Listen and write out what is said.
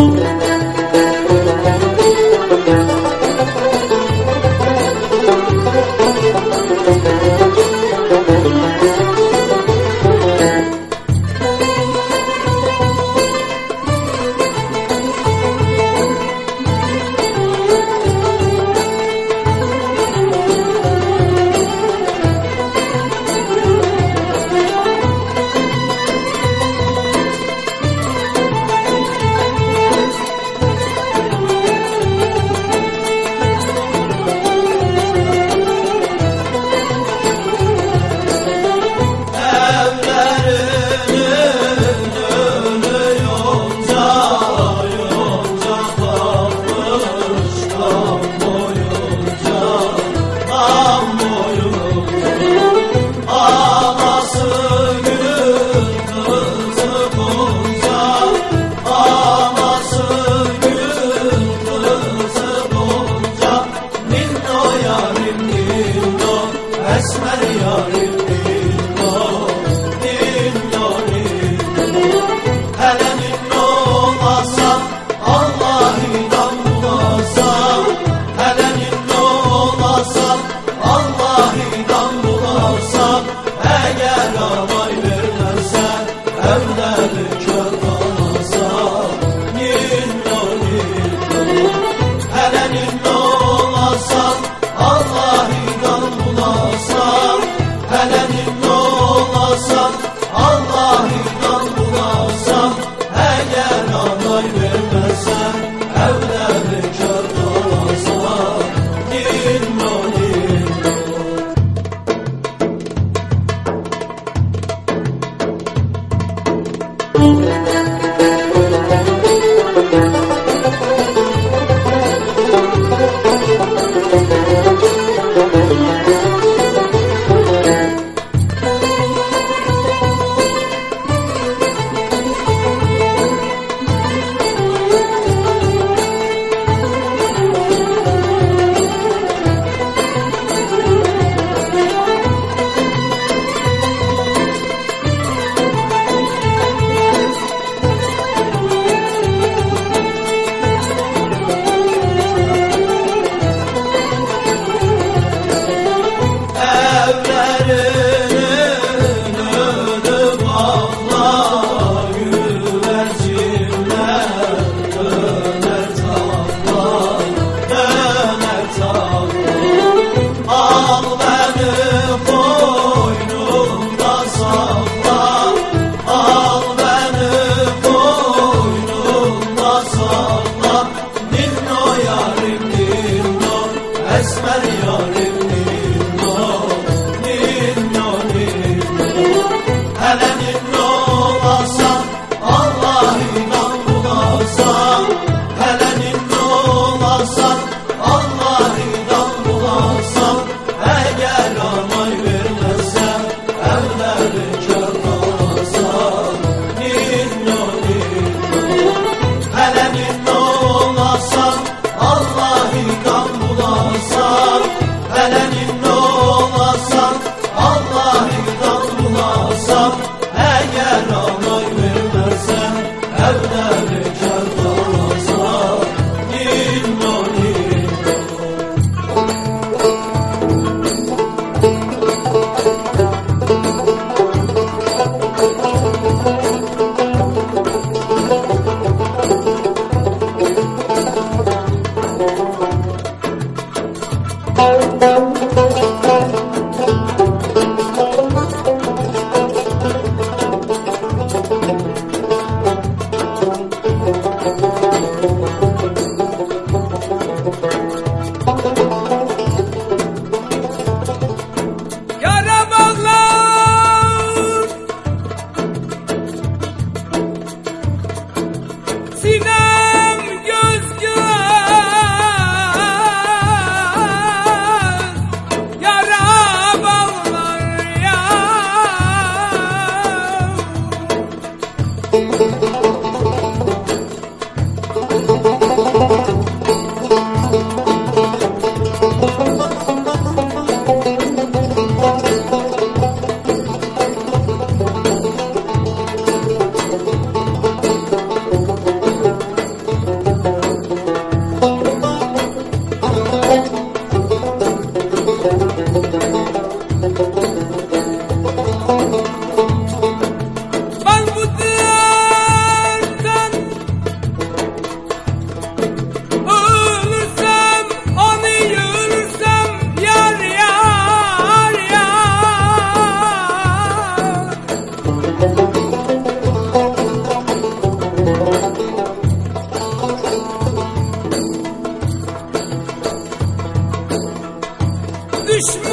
Música Christmas.